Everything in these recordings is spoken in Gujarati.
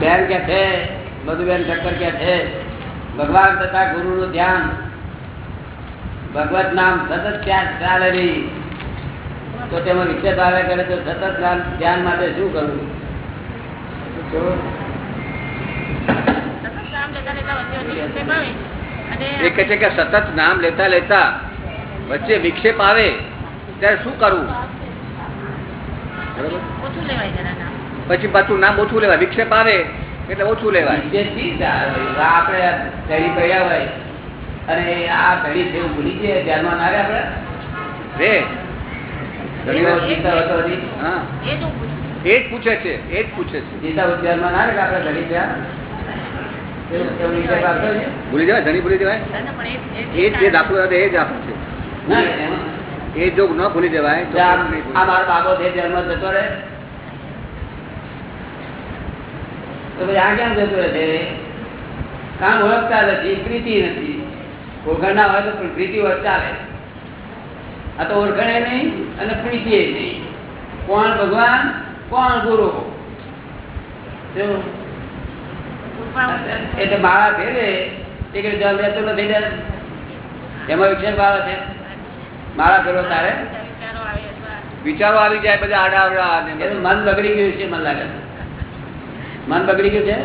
બેન કે છે મધુબેન ઠક્કર કે છે ભગવાન તથા ગુરુ નું ધ્યાન. ભગવત નામ સતત ત્યાં ચાલે તો તેમાં વિક્ષેપ આવે કરે તો સતત ધ્યાન માટે શું કરવું? એ કહે છે કે સતત નામ લેતા લેતા વચ્ચે વિક્ષેપ આવે ત્યારે શું કરવું? બરોબર પછી પાછું નામ ઓછું લેવાય વિક્ષેપ આવે એટલે ઓછું લેવાય? આપણે ઘડી પડ્યા હોય. અને આ ઘડી છે એવું ભૂલી જઈએ ધ્યાનમાં ના આવે આપણે? રે. એ જ પૂછે. છે એ જ પૂછે છે. ધ્યાનમાં ના આવે આપણે ઘડી ભૂલી જવાય ઘણી ભૂલી જવાય? એ જ દાખલો એ જ આપે છે. એ જો ન ભૂલી જવાય આ મારો બાબો છે જન્મ જતો રહે. તો પછી આ ક્યાં જતું રહે કામ ઓળખતા નથી પ્રીતિ નથી. ઓળખાણ ના હોય તો પ્રીતિ હોય ચાલે. આ તો ઓળખાણે નહીં અને પ્રીતિ નહીં. કોણ ભગવાન? કોણ ગુરુ? એટલે માળા ફેરે તે કે જલ રહેતો નથી એમાં વિક્ષેપ આવે છે. માળા ફેરવો તારે? વિચારો આવી જાય બધા આડા. મન બગડી ગયું છે મને લાગે છે. મન બગડી ગયું છે?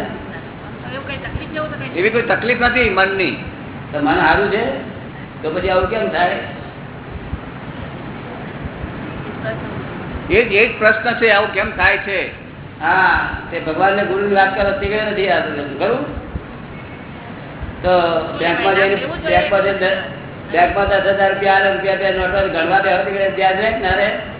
એવી કોઈ તકલીફ નથી મનની. તો મન સારું છે? તો પછી આવું કેમ થાય? એ જ એ પ્રશ્ન છે, આવું કેમ થાય છે? હા, તે ભગવાન ને ગુરુ ની વાત કરો શીખે નથી આ ખરું? તો બેંકમાં જઈને બેંકમાં જઈને બેંકમાં દસ હજાર રૂપિયા રૂપિયા ગણવા બે ત્યાં જાય ના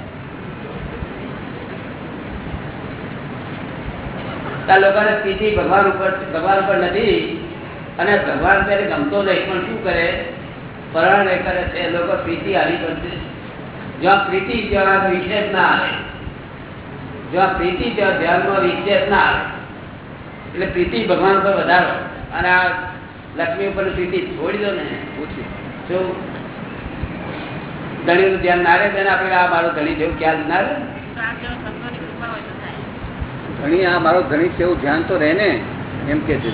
લોકોને ભગવાન ઉપર ભગવાન ઉપર નથી. અને ભગવાન ત્યારે ગમતો નહીં પણ શું કરે? પરણ કરે છે લોકો પ્રીતિ હારી કરશે. જ્યાં પ્રીતિ ત્યાં વિક્ષેપ ના આવે. જ્યાં પ્રીતિ ત્યાં ધ્યાનમાં વિક્ષેપ ના આવે. એટલે પ્રીતિ ભગવાન ઉપર વધારો. અને આ લક્ષ્મી ઉપર પ્રીતિ છોડી દો ને. પૂછ્યું શું ધણીનું ધ્યાન ના રહે તેને આપણે આ મારું ધણી જેવું ખ્યાલ ના રહે? ધણી આ મારો ધણી છે એવું ધ્યાન તો રહે ને? એમ કે છે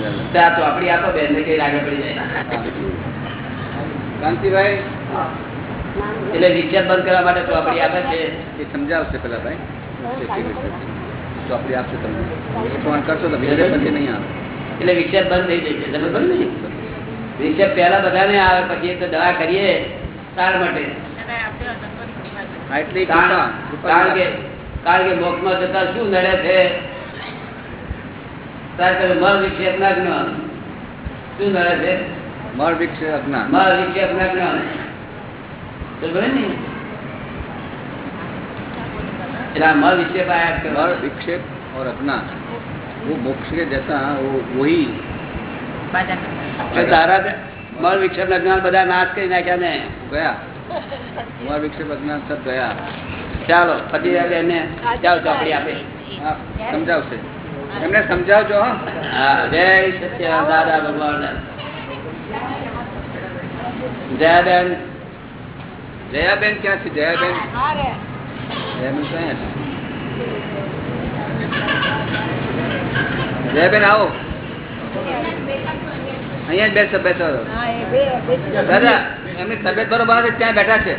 કાંતિભાઈ? એટલે રિક્ષા બંધ કરવા માટે ચોપડી આપે છે. એ સમજાવશે પેલા ભાઈ. આપણે આપશે તમને. ફોન કરશો તો બીજા પછી નહીં આવે. એટલે રિક્ષા બંધ થઈ જશે. તમે બંધ નહીં રિક્ષા પહેલા બધાને આવે પછી તો દવા કરીએ તાર માટે. કારણ કે કારણ કે મોક્ષમાં જતા શું નડે છે? તાર કરે મળ વિક્ષેપ ના જ્ઞાન શું નડે છે મળ વિક્ષે અજ્ઞાન મળ વિક્ષેપ ના જ્ઞાન તો બને ને એટલે આ મળ વિક્ષેપ આયા જ मर કરવાનો. विक्षेप और अज्ञान वो मोक्ष के जैसा वो वही એટલે તારા મળ વિક્ષેપ ના જ્ઞાન બધા નાશ કરી નાખ્યા ને गया मर विक्षेप अज्ञान सब गया ચાલો પછી હવે એને જાઓ ચોપડી આપે आप समझाओ से એમને સમજાવજો હા. હા જય સત્ય દાદા ભગવાન. જયાબેન. જયાબેન ક્યાં છે જયાબેન જયાબેન ક્યાં છે? જયાબેન આવો. અહીંયા જ બેસો બેસો. દાદા એમની તબિયત બરોબર નથી ત્યાં બેઠા છે?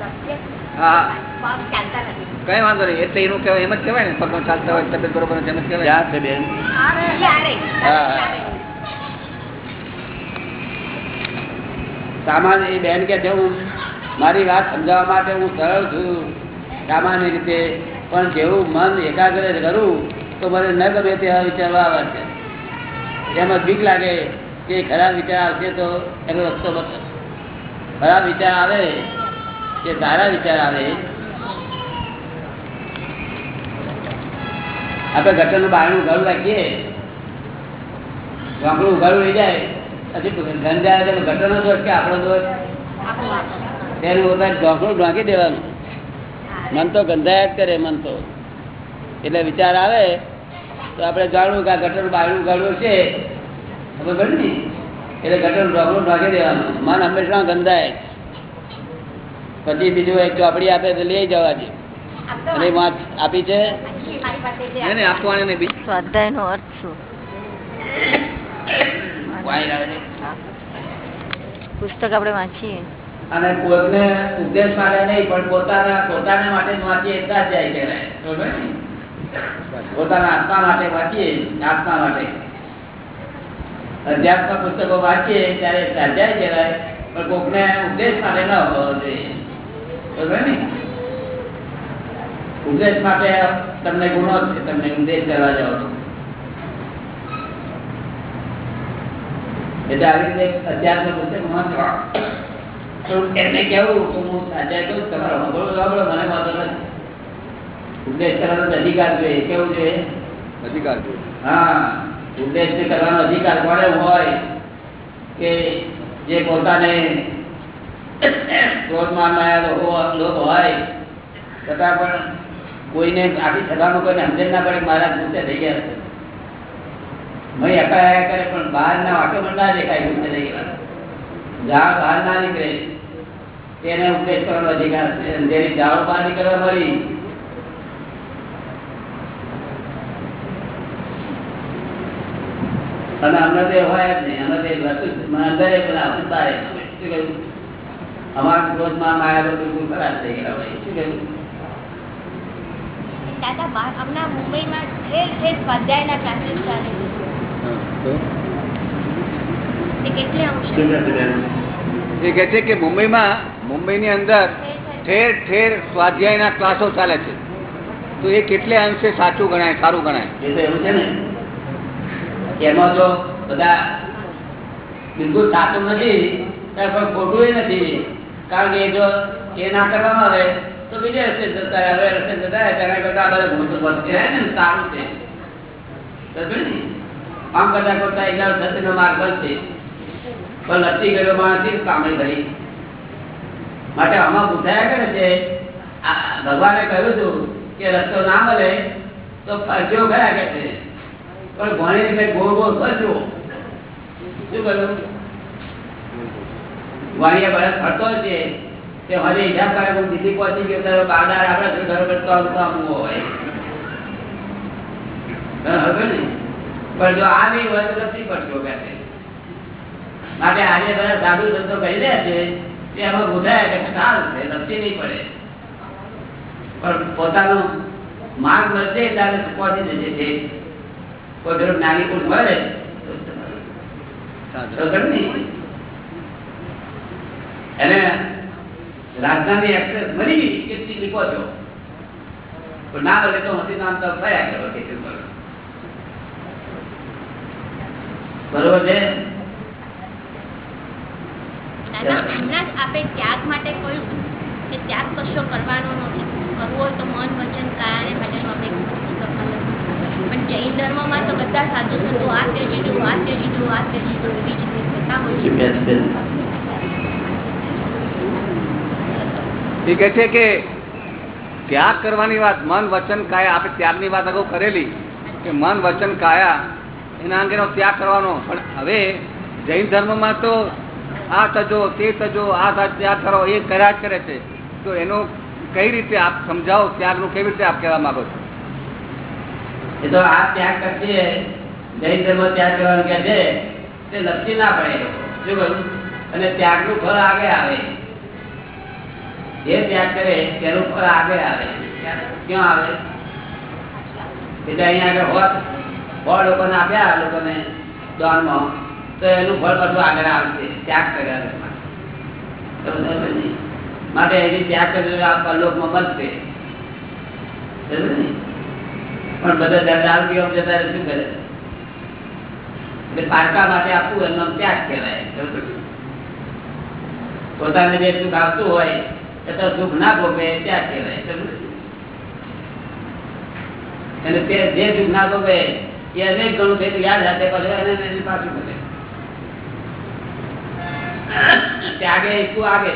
હા કઈ વાંધો નહીં. એટલે એનું કહેવાય એમ જ કહેવાય ને. પગમાં ચાલતા હોય તબિયત બરોબર એમ જ કહેવાય. છે બેન? સામાન્ય એ બેન કે છે હું મારી વાત સમજાવવા માટે હું સરળ છું. સામાન્ય રીતે પણ જેવું મન એકાગ્ર કરું તો મને ન ગમે તેવા વિચારવા આવે છે. એમાં બીક લાગે કે ખરાબ વિચાર આવશે તો એનો રસ્તો બદલો ખરાબ વિચાર આવે કે સારા વિચાર આવે. આપણે ગટરનું બહારનું ઘર રાખીએ. ઢોકળું ઉઘાડું લઈ જાય. પછી ગટરનો ઢોકી દેવાનું. મન તો ગંધાયા કરે, મન તો. એટલે વિચાર આવે, તો આપણે જાણવું કે આ ગટર બહારનું ઉઘાડવું છે. એટલે ગટર ઢોકણું ઢોકી દેવાનું. મન હંમેશા ગંધાય. પછી બીજું એક ચોપડી આપે તો લઈ જવા અને વાંચ આપી છે? નહીં સ્વાધ્યાયનો અર્થ શું. પુસ્તક આપણે વાંચીએ. અને કોઈને ઉપદેશ માટે નહીં પણ પોતાના પોતાના માટે વાંચીએ એટલા જ જાય કહેવાય પોતાના આત્મા માટે વાંચીએ આત્મા માટે. અધ્યાત્મ પુસ્તકો વાંચીએ ત્યારે સ્વાધ્યાય કહેવાય પણ કોકને ઉપદેશ માટે ન હોવો જોઈએ. ને ઉપદેશ માટે તમને ગુણો છે તમને ઉપદેશ કરવા જાઓ છો. એટલે આવી રીતે અધ્યાત્મ પુસ્તક વાંચવા તો એમને કેવું? તો હું સાચા કહું તમારો સાંભળો સાંભળો મને વાંધો નથી. ઉપદેશ કરવાનો અધિકાર જોઈએ કેવું જોઈએ? અધિકાર જોઈએ. હા ઉપદેશ કરવાનો અધિકાર કોને હોય કે જે પોતાને ક્રોધમાન લોક હોય. છતાં પણ કોઈને આખી સભામાં કોઈને સમજણ ના પડે મારા ગુસ્સે થઈ ગયા છે. મય અકાયા કરે, પણ બહાર ના વાક્ય પણ ના દેખાય ગુસ્સે થઈ ગયા. ઝાડ બહાર ના નીકળે. તેને ઉપદેશ કરવાનો અધિકાર છે. જેની ઝાડ બહાર નીકળવા મળી. અને અમને તો હોય જ નહીં. અમે તો વસ્તુ અંદર બહાર શું કહ્યું? અમારા ક્રોધમાં માયા તો ખરાબ થઈ ગયા હોય શું કહ્યું દાદા હમણાં મુંબઈમાં ઠેર ઠેર સ્વાધ્યાયના ક્લાસીસ ચાલે છે. તો તે કેટલે અંશે? એ કહે છે કે મુંબઈમાં મુંબઈની અંદર ઠેર ઠેર સ્વાધ્યાયના ક્લાસો ચાલે છે. તો એ કેટલે અંશે સાચું ગણાય સારું ગણાય? એ તો એવું છે ને. એમાં જો બધા બિલકુલ સાચું નથી પણ ખોટું એ નથી. કારણ કે જો એ ના કરવામાં આવે, તો બીજે રસ્તે જતા હવે રસ્તે જતા તેના કરતા બધા ભૂલ પડશે ને, સારું છે. કામ કરતા કરતા એટલા સત્યનો માર્ગ બનશે. પણ લપસી ગયેલો માણસ શી કામણી કરી માટે આમાં પૂછાયા કરે છે ભગવાને કહ્યું હતું કે રસ્તો ના મળે તો ફરજો ખરા કે છે પણ ભણી રીતે ગોળ ગોળ ફરજો શું કહ્યું વાણીએ બાળક ફરતો છે, તે હજી કરે હું દીધી પહોંચી ગયો તારો બાદાર આપણે ઘર પર કામ કામ હોય. હવે ને? પણ જો આ નહીં હોય તો નથી પડતો કે માટે આજે બધા સાધુ સંતો કહી રહ્યા છે, તે એમાં બુધાય કે સારું છે નથી નહીં પડે. પણ પોતાનો માર્ગ મળશે ત્યારે પહોંચી જશે. છે કોઈ ઘર નાની પુરુષ મળે તો સાચું. નહીં. એને રાજધાની એક્સપ્રેસ મળી ગઈ કે લીખો છો. પણ ના બને તો હસી નામ તો થયા કરો કે બરોબર છે? ત્યાગ માટે કહ્યું કે ત્યાગ કશો કરવાનો નથી. કરવો તો મન વચન કાયાને માટેનું આપણે પણ જૈન ધર્મમાં તો બધા સાધુ સંતો આ ત્યજી દો આ ત્યજી દો આ ત્યજી દો એવી જ રીતે હોય છે. એ કહે છે કે ત્યાગ કરવાની વાત, મન, વચન, કાયા, આપણે ત્યાગની વાત અગાઉ કરેલી કે મન, વચન, કાયા, એના અંગેનો ત્યાગ કરવાનો. પણ હવે જૈન ધર્મમાં તો આ તજો, તે તજો, આ ત્યાગ કરો, એ કર્યા જ કરે છે. તો એનો કઈ રીતે આપ સમજાવો, ત્યાગનું કેવી રીતે આપ કહેવા માંગો છો? એ તો આ ત્યાગ કરશે, જૈન ધર્મ ત્યાગ કરવાનું કહે છે, તે લપસી ના પડે. શું અને ત્યાગનું ફળ આગળ આવે. જે ત્યાગ કરે, તેનું ફળ આગળ આવે. ક્યાં આવે? એટલે અહીંયા આગળ હોત ફળ લોકોને આપ્યા લોકોને દાનમાં. તો એનું ફળ પાછું આગળ આવશે, ત્યાગ કર્યા માટે એની ત્યાગ કર્યો, આ પરલોકમાં મળશે પણ બધા દર કેવા જતા શું કરે? એટલે પારકા માટે આપવું એમનો ત્યાગ કહેવાય. પોતાને જે સુખ આવતું હોય એ સુખ ના ભોગવે ત્યાં કહેવાય? અને તે જે સુખ ના ભોગવે, એ અનેક ગણું થયેલું યાદ રાખે પછી એને પાછું કરે ત્યાગે શું આગે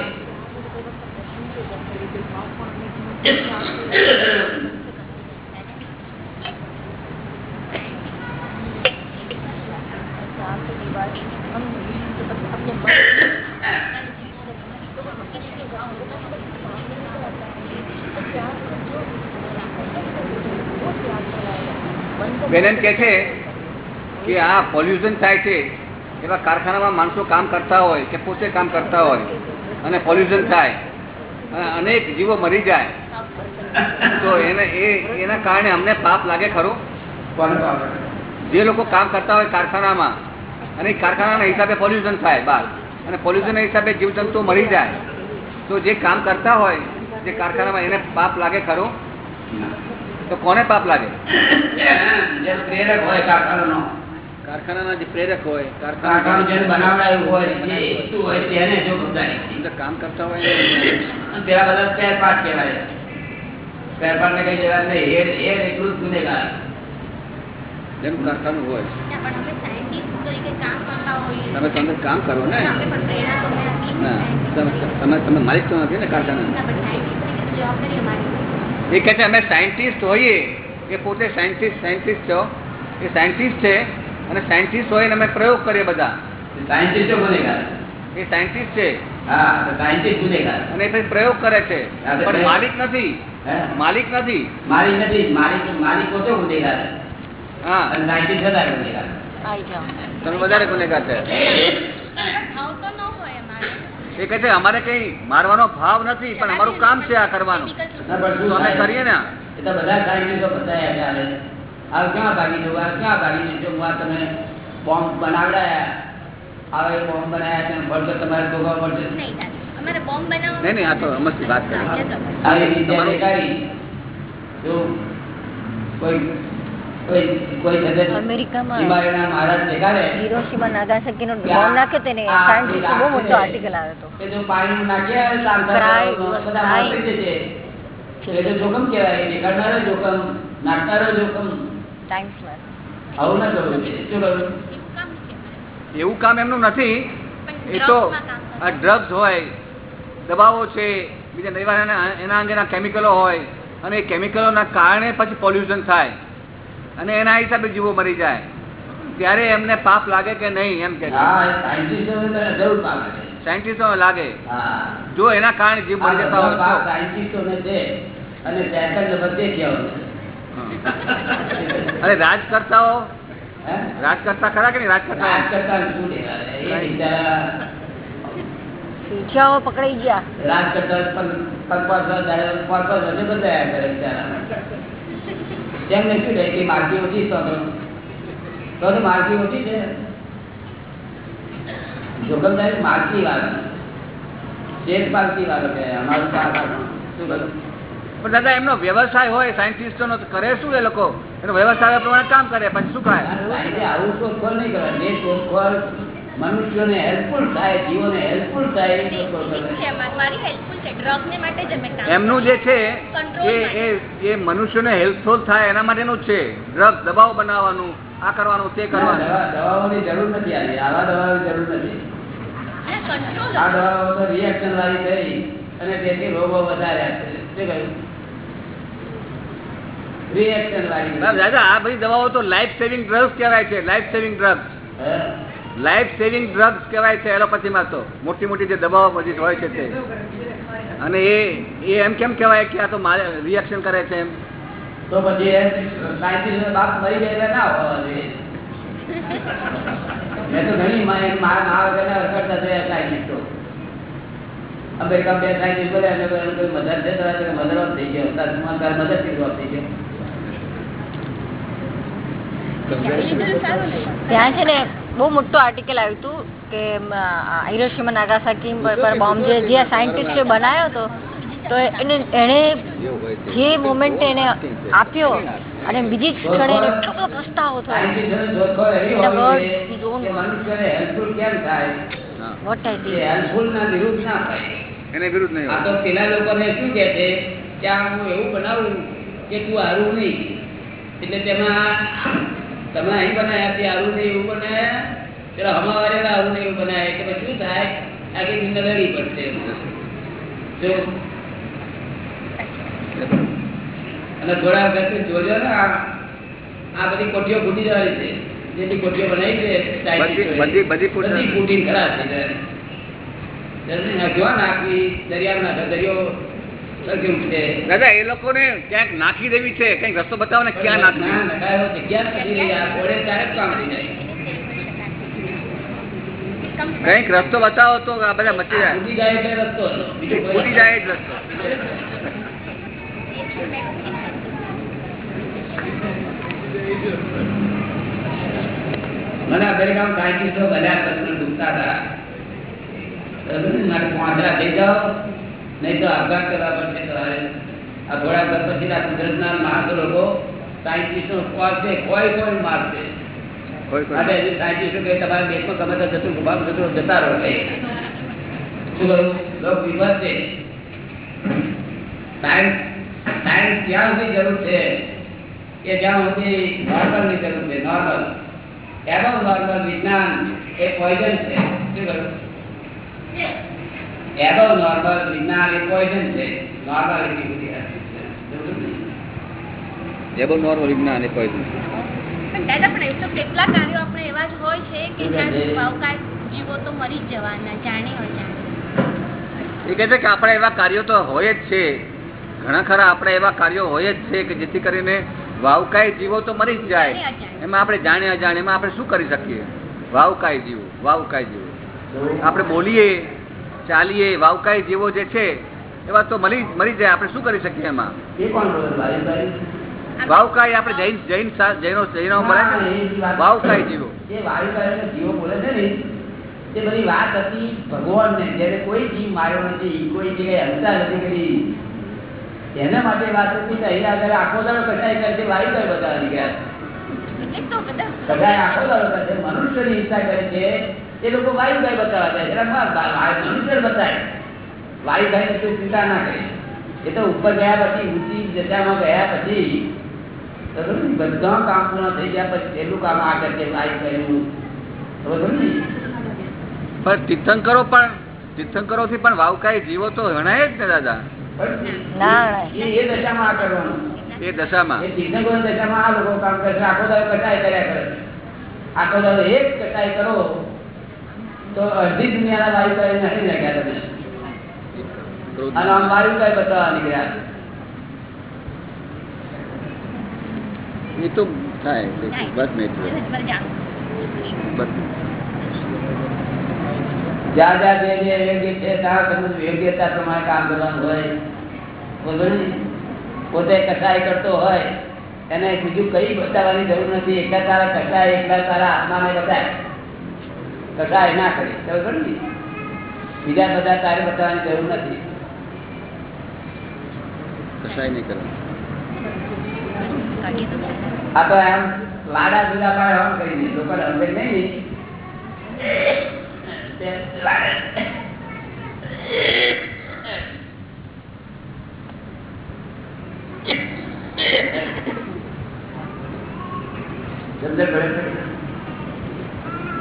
ત્યાગ કરજો બેન એમ કે છે કે આ પોલ્યુશન થાય છે એવા કારખાનામાં માણસો કામ કરતા હોય કે પોતે કામ કરતા હોય અને પોલ્યુશન થાય. અને અનેક જીવો મરી જાય. તો એને એ એના કારણે અમને પાપ લાગે ખરું? જે લોકો કામ કરતા હોય કારખાનામાં અને કારખાનાના હિસાબે પોલ્યુશન થાય બહાર. અને પોલ્યુશનના હિસાબે જીવજંતુ મરી જાય. તો જે કામ કરતા હોય જે કારખાનામાં એને પાપ લાગે ખરું? તો કોને પાપ લાગે જે પ્રેરક હોય કારખાનાનો કારખાનાના જે પ્રેરક હોય કારખાનું જેને બનાવડાયું હોય જે હેતુ હોય તેને જો બધાય અંદર કામ કરતા હોય એને અને પેલા બધા સ્પેર પાર્ટ કહેવાય સ્પેર પાર્ટ ને કઈ જવા નહીં હેડ હેડ એટલું જ ગુનેગાર જેનું કારખાનું હોય ના, પણ અમે સાયન્ટિસ્ટ તરીકે કામ કરતા હોઈએ તમે તમે કામ કરો ને અમે પણ પ્રેરણા અમને આપીએ ને ના scientist તમે તમે તમે માલિક તો નથી ને કારખાના ના, પણ scientist તરીકે તો જવાબદારી અમારી એ કહે છે અમે સાયન્ટિસ્ટ હોઈએ. એ પોતે સાયન્ટિસ્ટ સાયન્ટિસ્ટ છો. એ સાયન્ટિસ્ટ છે અને સાયન્ટિસ્ટ હોય ને અમે પ્રયોગ કરીએ બધા. સાયન્ટિસ્ટ ગુનેગાર એ સાયન્ટિસ્ટ છે. હા સાયન્ટિસ્ટ ગુનેગાર અને એ પછી પ્રયોગ કરે છે. પણ માલિક નથી. માલિક નથી. માલિક નથી. માલિક માલિક પોતે ગુનેગાર હા. અને સાયન્ટિસ્ટ વધારે ગુનેગાર તમે વધારે ગુનેગાર છે એનો ભાવ તો ન હોય અમારે એ કહે છે અમારે કઈ મારવાનો ભાવ નથી પણ અમારું કામ છે આ કરવાનું. તો અમે કરીએ ને. એ તો બધા સાયન્ટિસ્ટો બતાવ્યા ચાલે આ ક્યાં ભાગી જવું? આ ક્યાં ભાગી જવું? હું આ તમે બોમ્બ બનાવડાયા આવે બોમ્બ બનાવ્યા તમે ભરતો તમારે ભોગવવા પડશે. નહીં નહીં નહીં આ તો અમસ્તી વાત કરી. આવી રીતે કોઈ જોખમ જોખમ નાખનારો જોખમ. આવું ના કરવું છે શું કરવું? એવું કામ એમનું નથી. એ તો. આ ડ્રગ્સ હોય દવાઓ છે બીજા એના અંગેના કેમિકલો હોય. અને એ કેમિકલોના કારણે પછી પોલ્યુશન થાય. અને એના હિસાબે જીવો મરી જાય. ત્યારે એમને પાપ લાગે કે નહીં એમ કે સાયન્ટિસ્ટો લાગે. જો એના કારણે જીવ મરી જતા હોય અને રાજકર્તાઓ? રાજકર્તા ખરા કે નહીં? રાજકર્તા. રાજકર્તા શું દેખાડે? એ બિચારા પીઠિયાઓ પકડાઈ ગયા. રાજકર્તા તેમને શું કહે કે માર્કી ઓછી તો માર્કી ઓછી છે. જોખમદારી માર્કી વાળો શેર પાર્કી વાળો કે અમારું શું કરું પણ દાદા એમનો વ્યવસાય હોય સાયન્ટિસ્ટો તો કરે શું એ લોકો? એનો વ્યવસાય પ્રમાણે કામ કરે પછી શું ખાય આવું શોધખોળ નહીં કરે જે શોધખોળ મનુષ્યોને હેલ્પફુલ થાય જીવોને હેલ્પફુલ થાય એમનું જે છે એ એ એ મનુષ્યને હેલ્પફુલ થાય એના માટેનું છે. ડ્રગ દબાવ બનાવવાનું આ કરવાનું તે કરવાનું. દવાઓની જરૂર નથી આવી આવા દવાઓની જરૂર નથી. આ દવાઓ તો રિએક્શન વાળી થઈ અને તેથી રોગો વધાર્યા છે. શું કહ્યું? રિએક્શન વાળી. દાદા આ બધી દવાઓ તો લાઈફ સેવિંગ ડ્રગ્સ કહેવાય છે life saving drugs? Life saving drugs કહેવાય છે એલોપેથીમાં તો. મોટી મોટી જે દવાઓ બધી હોય છે તે. અને એ એ એમ કેમ કહેવાય કે આ તો મારે રિએક્શન કરે છે એમ? તો પછી ત્યાં છે ને બહુ મોટું આર્ટિકલ આવ્યું હતું કે હિરોશીમા નાગાસાકી પર બોમ્બ જે જે સાયન્ટિસ્ટે બનાવ્યો હતો તો એને એણે જે મોમેન્ટ એને આપ્યો અને બીજી જ ક્ષણે એને એટલો બધો પસ્તાવો થયો કે પેલા લોકોને શું કહે છે કે આ હું એવું બનાવું કે તું હારું નહીં. એટલે તેમાં તમે અહીં બનાવ્યા તે આવું નહીં એવું બનાવ્યા પેલા હમાવારે આવું નહીં એવું બનાવે કે પછી શું થાય? આખી દુનિયા લડી પડશે અને થોડા વખત જોજો ને આ બધી કોઠીઓ ફૂટી જવાની છે. જેટલી કોઠીઓ બનાવી છે બધી- ફૂટી ખરાબ છે દરિયામાં દરિયો દાદા એ લોકોને ક્યાંક નાખી દેવી છે? કંઈક રસ્તો બતાવો ને ક્યાં નાખી કંઈક રસ્તો બતાવો તો આ બધા મચી જાય. ફૂટી જાય જ રસ્તો મને અમેરિકામાં સાયન્ટિસ્ટો બધા પ્રશ્ન પૂછતા હતા. મારે પાંદડા થઈ જાઓ. નહીં તો આપઘાત કરવા પડશે તમારે આ થોડા પર પછી આ કુદરતના માણસો લોકો સાયન્ટિસ્ટો કોલશે કોઈ કોઈ મારશે. કોઈ માટે કોઈ હજી સાયન્ટિસ્ટો કહે તમારે દેશમાં ગમે તો જતું ગુભાગ જતું જતા રહો શું લોક વિભત છે. સાયન્સ સાયન્સ ક્યાં સુધી જરૂર છે? કે જ્યાં સુધી નોર્મલની જરૂર છે નોર્મલ. એનો નોર્મલ વિજ્ઞાન એ પોઈઝન છે. શું એનો નોર્મલ વિજ્ઞાન એ પોઈઝન છે નોર્માલિટી સુધી સમજ્યું નોર્મલ વિજ્ઞાન એ કોઈ પણ દાદા પણ એવું તો કેટલા કાર્યો આપણે એવા જ હોય છે કે જ્યાં ભાવકાય જીવો તો મરી જ જવાના જાણે અજાણે. એ કહે છે કે આપણે એવા કાર્યો તો હોય જ છે. ઘણા ખરા આપણે એવા કાર્યો હોય જ છે કે જેથી કરીને વાવકાય જીવો તો મરી જ જાય. એમાં આપણે જાણે અજાણે એમાં આપણે શું કરી શકીએ? વાવકાય જીવો વાવકાય જીવો. આપણે બોલીએ ચાલીએ વાવકાય જેવો જે છે એવા તો મળી મળી જાય. આપણે શું કરી શકીએ એમાં? વાવકાય આપણે જૈન જૈન જૈનો જૈનો બોલે છે વાવકાય જીવો. એ વાયુકાય જીવો બોલે છે ને? તે બધી વાત હતી ભગવાન ને જયારે કોઈ જીવ માર્યો નથી કોઈ જગ્યાએ હંતા નથી કરી. એના માટે વાત હતી કે અહીંયા આગળ આખો દાડો કટાઈ કરે છે વાયુકાય બતાવવાની ગયા બધા કટાઈ આખો દાડો કરે છે મનુષ્યની હિંસા કરે છે એ લોકો વાયુભાઈ બતાવવા જાય વા- બતાવે. વાયુકાય તો ચિંતા ના કરે. એ તો ઉપર ગયા પછી ઊંચી જગ્યામાં ગયા પછી બધા કામ પૂર્ણ થઈ ગયા પછી છેલ્લું કામ આ કરશે વાયુભાઈ નું પણ તીર્થંકરો પણ તીર્થંકરો થી પણ વાવકાય જીવો તો ગણાય જ ને દાદા. એ એ દશામાં આ કરવાનું. એ દશામાં. એ દશામાં આ લોકો કામ કરે આખો દાડો કટાઈ કર્યા કરે છે. આખો દાડો એક કટાઈ કરો તો અડધી દુનિયાના વાયુકાય નથી નાખ્યા તમે. અને આમ વાયુકાય બતાવવા નીકળ્યા એ તો થાય બસ નહીં જ્યાં જ્યાં જે જે યોગ્ય છે ત્યાં યોગ્યતા પ્રમાણે કામ કરવાનું હોય. બરોબર પોતે કસાય કરતો હોય એને બીજું કઈ બતાવવાની જરૂર નથી. એકલા તારા કસાય એકલા તારા આત્માને બતાય. કસાય ના કરે. ખબર ને? બીજા બધા તારે બતાવવાની જરૂર નથી. કસાય નહીં ચાલે. આ તો એમ લાડા જુદા પાડે આમ કરીને લોકો સમજે નહીં? તમને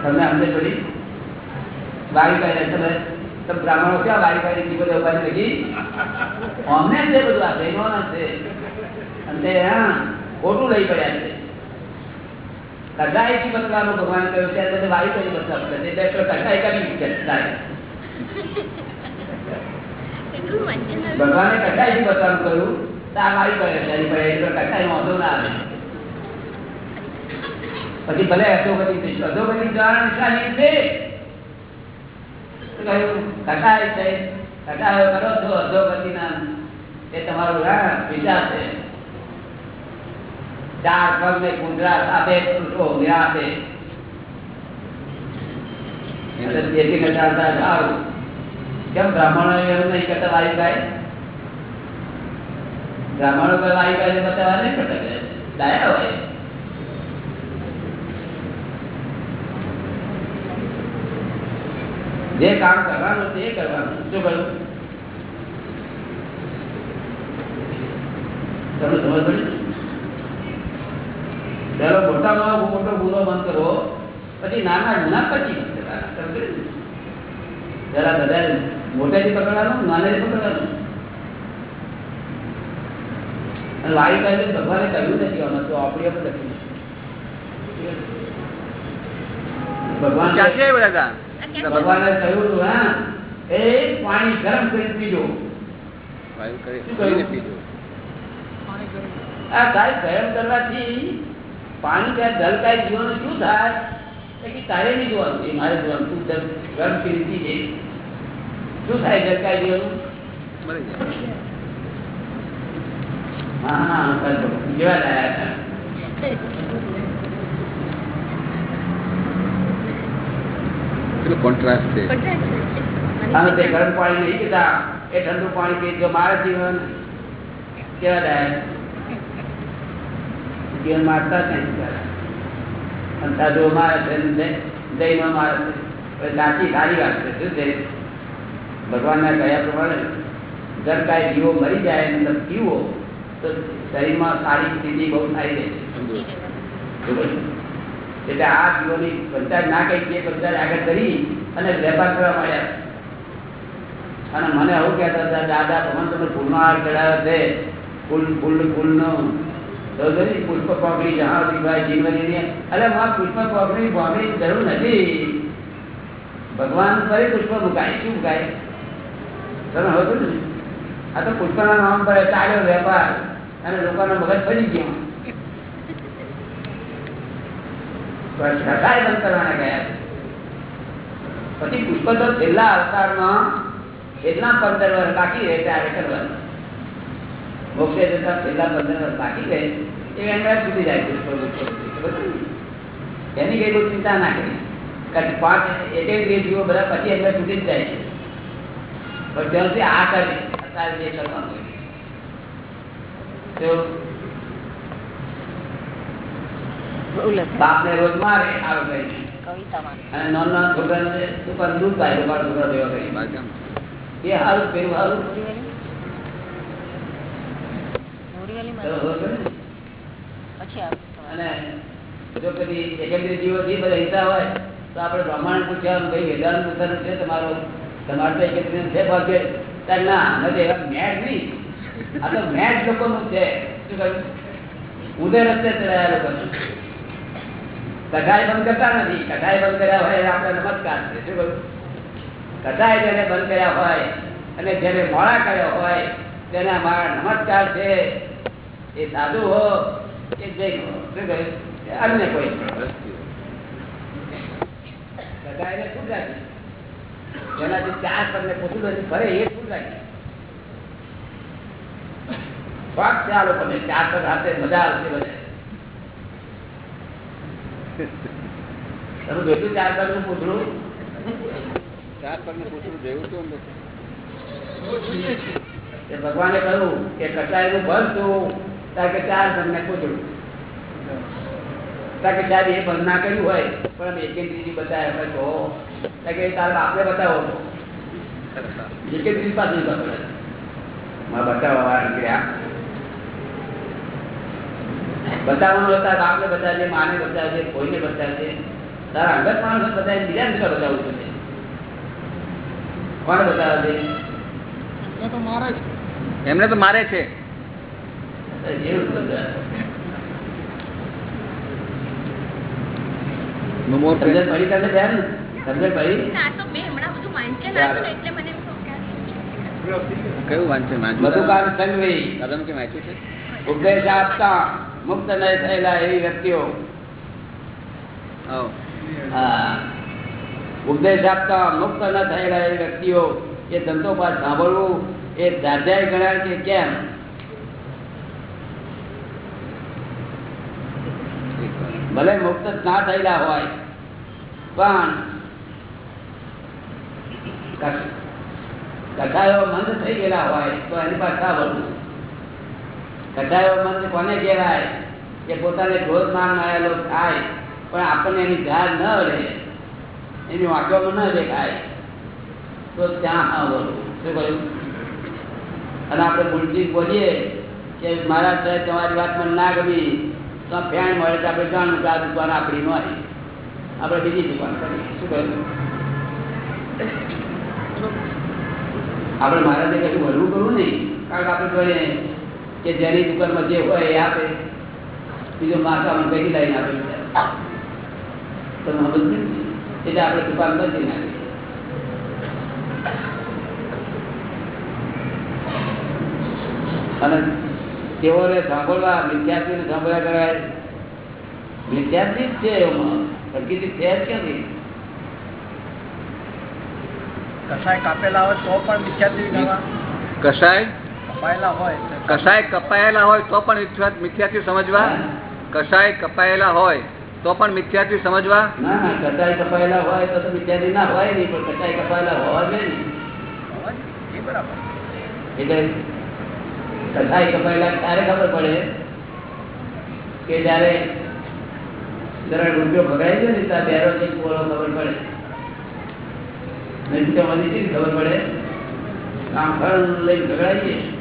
સમજણ પડી તમે બ્રાહ્મણો ક્યાં વાયુ કાઢી જીવો ઉપાધિ લગી અમને છે બધું આ જૈનોના છે. અને હા ખોટું લઈ પડ્યા છે. કસાઈથી બદલાનું ભગવાન કહ્યું છે તમે વાયુ કરી બદલાવ કરે છે. એટલે કસાઈ કરી આવ્યું. ભગવાને કસાઈથી બદલાનું કહ્યું તો આ વાયુ કરે છે એની એટલે કસાઈનો વાંધો ના આવે. પછી ભલે અધોગતિ થઈ અધોગતિ જવાની નિશાની છે. કેમ બ્રાહ્મણો એમ નહીં કરતા વાયુ ભાઈ? બ્રાહ્મણો વાયુ ભાઈ બતાવવા નહીં કરતા હોય. જે કામ કરવાનું તે કરવાનું. શું કરવું તમે સમજ પડી? પેલો મોટામાં મોટો ગુનો બંધ કરો. પછી નાના ગુના પછી? જરા બધા મોટેથી પકડવાનું નાનેથી પકડવાનું? કાયદે ભગવાને કહ્યું નથી આમાં તો આપણી લખ્યું. ભગવાન? ભગવાને કહ્યું હા. એ પાણી ગરમ કરીને પીજો? આ સાહેબ ગરમ કરવાથી પાણી ત્યાં જલકાય જીવવાનું શું થાય? કે તારે નહીં જોવાનું. એ મારે જોવાનું. તું ગરમ કરી પીજે. શું થાય જલકાય જીવવાનું હા હા જેવા લાયા હતા. કેટલું કોન્ટ્રાસ્ટ છે. અને તે ગરમ પાણી નહીં પીતા એ ઠંડુ પાણી પી જો મારે જીવન કેવા જાય? જીવન મારતા જ નહીં. અને સાધુઓ મારે છે દહીંમાં મારે છે. સાચી સારી વાત છે. શું છે? ભગવાનના કયા પ્રમાણે જર કાંઈ જીવો મરી જાય મતલબ પીવો તો શરીરમાં સારી સ્થિતિ બહુ સારી રહે છે બરોબર? એટલે આ જીવોની પંચાયત ના કઈ કે પંચાયત આગળ કરી અને વેપાર કરવા માંડ્યા. અને મને આવું કહેતા હતા, દાદા, ભગવાન, તમે ફૂલનો હાર ચડાવે છે. ફૂલ ફૂલ, ફૂલનો. પુષ્પ પોકડી જહાં સુધી ભાઈ જીવનની અરે માં પુષ્પ પોકડી પોકડી જરૂર નથી. ભગવાન ફરી પુષ્પ મુકાય. શું મુકાય? તમે હતું ને આ તો પુષ્પના નામ પર ચાલ્યો વેપાર. અને લોકોનો મગજ ફરી ગયો. રસાય બંધ કરવાના ગયા પછી પુષ્પ તો છેલ્લા અવતારમાં છેલ્લા પંદર વર્ષ બાકી રહે ત્યારે કરવાનું મોક્ષે જતા છેલ્લા પંદર વર્ષ બાકી રહે એ એમના સુધી જાય પુષ્પ પુષ્પ? એની કઈ કોઈ ચિંતા ના કરી. કારણ કે પાંચ એટલે દિવસ બધા પછી એમને સુધી જ જાય છે. પણ ત્યાંથી આ કરે અત્યારે જે કરવાનું લખે બાપને રોજ મારે અને નાના નાના? દૂધ પાય બાર છોકરા દેવા કરી એ પેલું ને? અને જો કદી જીવો થી બધા હિંસા હોય તો આપણે બ્રાહ્મણ પૂછ્યા ભાઈ વેદાંત પૂછવાનું છે તમારો? તમારે તો એકત્રીસ છે ભાગ્ય. ત્યારે ના નથી એવા મેટ નહીં. આ તો મેટ લોકોનું છે. શું કહ્યું? ઉદય રસ્તે ચડાયા લોકોને. કઢાઈ બંધ કરતા નથી. કઢાઈ બંધ કર્યા હોય આપણે નમસ્કાર છે. શું કહ્યું? કઢાઈ જેને બંધ કર્યા હોય અને જેને મોડા કર્યા હોય તેને અમારા નમસ્કાર છે. એ સાધુ હો એ જૈન હો શું કહ્યું? અન્ય કોઈ. કઢાઈને શું રાખી. જેનાથી ચાર તમને પૂછું નથી ફરે એ શું રાખી. છે આ લોકોને ચાર પર હાથે મજા આવશે બધે તમે જોયું ચાર પગનું પૂતળું ચાર પગને પૂછડું જેવું હતું ભગવાને કહ્યું કે કટાઈનું બંધ તું તાર કે ચાર પગને પૂછડું તાર કે ચાર એ બંધ ના કર્યું હોય પણ એક ત્રીજી બતાવ્યા. હોય તો તાર કે તાર આપણે બતાવો. એક ત્રીજી પાછું બતાવે મારા બતાવવા નીકળ્યા. બતાવવાનું હતા બાપને બતાવજે માને બતાવજે કોઈને બતાવજે તારા અંગત માણસ બતાવી બીજા ને બતાવવું છે કોણ બતાવજે એમને તો મારે છે. પડી પડી? કયું વાંચન? ઉપદેશ આપતા મુક્ત ન થયેલા એવી વ્યક્તિઓ. ઉપદેશ આપતા મુક્ત ન થયેલા એવી વ્યક્તિઓ એ ધંધો પાસ સાંભળવું એ દાદાએ ગણાય કે કેમ? ભલે મુક્ત ના થયેલા હોય પણ કથાઓ મંદ થઈ ગયેલા હોય તો એની પાસે સાંભળવું. કથાયો મંદ કોને કહેવાય? કે પોતાને ક્રોધ માન આવેલો થાય, પણ આપણને એની ધાર ન રહે. એની વાંચવામાં ન દેખાય. તો ત્યાં સાંભળવું શું કહ્યું? અને આપણે ભૂલથી બોલીએ કે મારા સાહેબ તમારી વાત મને ના ગમી, તો ફેન મળે તો આપણે જાણવું કે આ દુકાન આપણી નહીં આપણે બીજી દુકાન કરીએ. શું કહ્યું? આપણે મહારાજે કશું ભરવું કરવું નહીં? કારણ કે આપણે જોઈએ કે જેની દુકાનમાં જે હોય એ આપે. બીજો માથા મને કઈ લાઈને આપે તમે સમજ એટલે આપણે દુકાન નથી નાખી. અને તેઓને સાંભળવા વિદ્યાર્થીઓને સાંભળ્યા કરાય. વિદ્યાર્થી જ છે એમાં. પ્રકૃતિ છે જ ક્યાંથી? કસાય કાપેલા હોય તો પણ વિદ્યાર્થી કસાય કપાયેલા હોય કસાય કપાયેલા હોય તો પણ મિથ્યા- મિથ્યાથી સમજવા? કસાય કપાયેલા હોય તો પણ મિથ્યાથી સમજવા? ના કપાયેલા હોય તો મિથ્યાથી ના હોય નહીં પણ કસાય કપાયેલા હોય જોઈએ ને. અવાજ? એ બરાબર. એટલે કસાય કપાયેલા ત્યારે ખબર પડે? કે જયારે જરા રૂપિયો ભગાઈ ગયો ને ત્યાં બેરો છે ખબર પડે. નહીં તો મને ખબર પડે? કામ ફળ લઈને ઝઘડાઈએ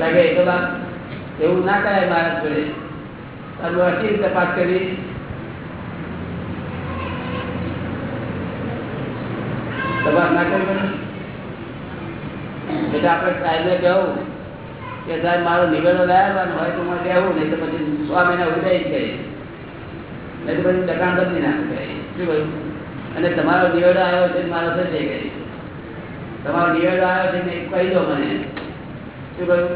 લાગે તો એવું ના કરાય મારા જોડે. તારું અટી તપાસ કરી. તપાસ ના કરી એટલે આપણે સાહેબને કહેવું કે, સાહેબ, મારો નિવેડો લાવવાનો હોય તો મારે કહેવું નહીં તો પછી છ મહિના ઉડાઈ જ ગઈ નહીં તો પછી દકાન બદલી નાખે શું કહ્યું? અને તમારો નિવેડો આવ્યો છે મારો થશે ગઈ તમારો નિવેડો આવ્યો છે કહી દો મને. શું કહ્યું?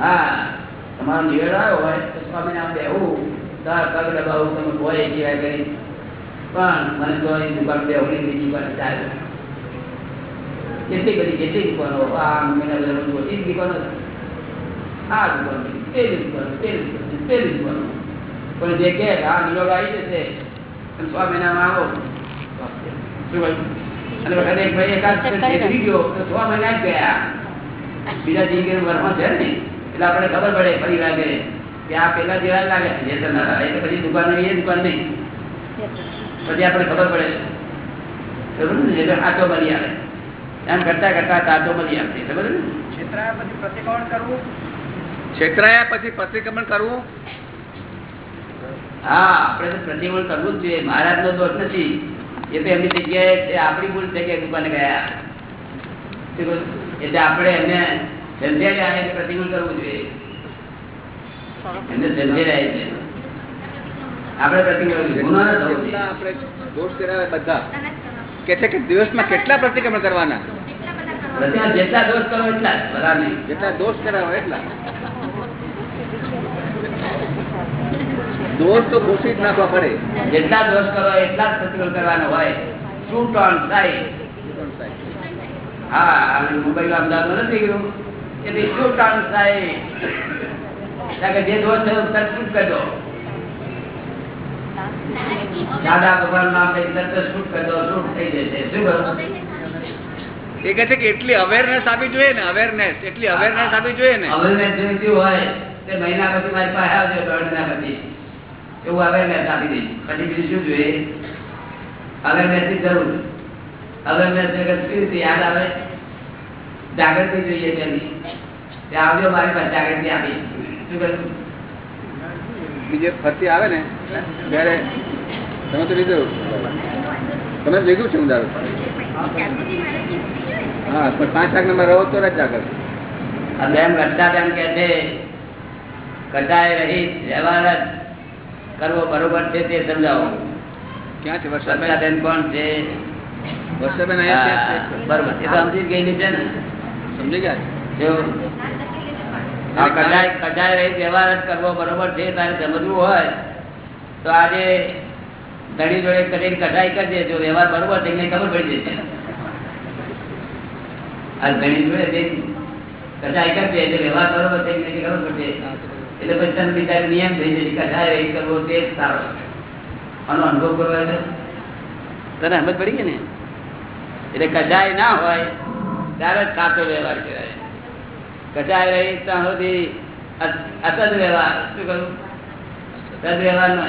હા તમારો નિવેડો આવ્યો હોય તો છ મહિના બેહું. તાર પગ દબાવું તમે કોઈ સિવાય કરી. પણ મને તો અહીં દુકાન બેહું બીજી વાર ચાલે. કેટલી બધી કેટલી દુકાનો? આ મહિના બધા મોટી દુકાનો આ દુકાન પેલી દુકાન પેલી દુકાન પેલી દુકાનો. પણ જે કે આ નિયોગ આવી જશે. મહિનામાં આવો. શું અને વખતે એક ભાઈ એકાદ Check કરી છેતરી ગયો. તો છ મહિના ગયા બીજા જિંદગી વર્ષમાં છે ને એટલે આપણે ખબર પડે ફરી લાગે કે આ પેલા જેવા લાગે છે એટલે પછી દુકાન એ દુકાન નહીં. પછી આપણે ખબર પડે ખબર ને? એટલે સાચો મળી આવે. એમ કરતા કરતા સાચો મળી આવશે ખબર ને? છેતરાયા પછી પ્રતિક્રમણ કરવું? છેતરાયા પછી પ્રતિક્રમણ કરવું? હા આપણે તો કરવું જ જોઈએ. મહારાજ નો દોષ નથી. એ તો એમની જગ્યાએ આપણી ભૂલ છે કે દુકાને ગયા? એટલે આપણે એમને સમજાવી આને પ્રતિકૂળ કરવું જોઈએ. એમને સમજાવી આવે છે. આપણે પ્રતિક્રમણ ગુનો ન થવો જોઈએ. જેટલા આપણે દોષ કરાવે બધા કે છે કે દિવસમાં કેટલા પ્રતિક્રમણ કરવાના? કરવા જેટલા દોષ કરો એટલા બધા નહીં. જેટલા દોષ કરાવો એટલા. દોષ તો ઘોષિત નાખવા પડે. જેટલા દોષ કરો એટલા જ પ્રતિમણ કરવાનો હોય. શું ઓન સાઈડ હા મુંબઈમાં અમદાવાદમાં નથી ગયું એટલે શું કારણ કે જે દોષ થયો તરત શૂટ દાદા ભગવાન નામ તરત શૂટ કરી શૂટ થઈ જશે. શું કરું એ કહે છે કે એટલી અવેરનેસ આપવી જોઈએ ને અવેરનેસ એટલી અવેરનેસ આપવી જોઈએ ને. અવેરનેસ જોઈતી હોય તે મહિના પછી મારી પાસે આવજો દોઢ મહિના પછી. એવું અવેરનેસ આપી દઈશ. પછી બીજું શું જોઈએ? અવેરનેસની જરૂર. અવેરનેસ મેં કેવી રીતે યાદ આવે? જાગૃતિ જોઈએ તેની આવજો મારી પાસે જાગૃતિ આપી. શું કરું બીજે ફરતી આવે ને ત્યારે તમે તો લીધું. તમે લીધું છે દારૂ જાગૃતિ મારે હા પણ પાંચ આગળમાં રહો તો જ આ બેન કરતા બેન કે છે કચાય રહી વ્યવહાર જ. કરવો બરોબર છે તે સમજાવો. ક્યાં છે વર્ષાબેન બેન કોણ છે? વર્ષાબેન અહીંયા હા, છે બરોબર. એ તો સમજી ગયેલી છે ને. સમજી ગયા? જો આ કચાય કચાય રહી વ્યવહાર જ કરવો બરોબર છે. તારે સમજવું હોય તો આજે ધણી જોડે કરીને કઢાઈ કરજે જો વ્યવહાર બરોબર છે એને ખબર પડી જશે. આ ધણી જોડે કચાઈ કરજે એટલે વ્યવહાર બરોબર છે એને ખબર પડશે એટલે પછી તને બિચારી નિયમ થઈ જશે કચાય રહી કરવો તે સારો આનો અનુભવ કરવો એટલે તને સમજ પડી ગઈ ને એટલે કચાય ના હોય, ત્યારે જ સાચો વ્યવહાર કહેવાય. કચાય રહી ત્યાં સુધી અસદ વ્યવહાર. શું કહ્યું સદ વ્યવહાર નો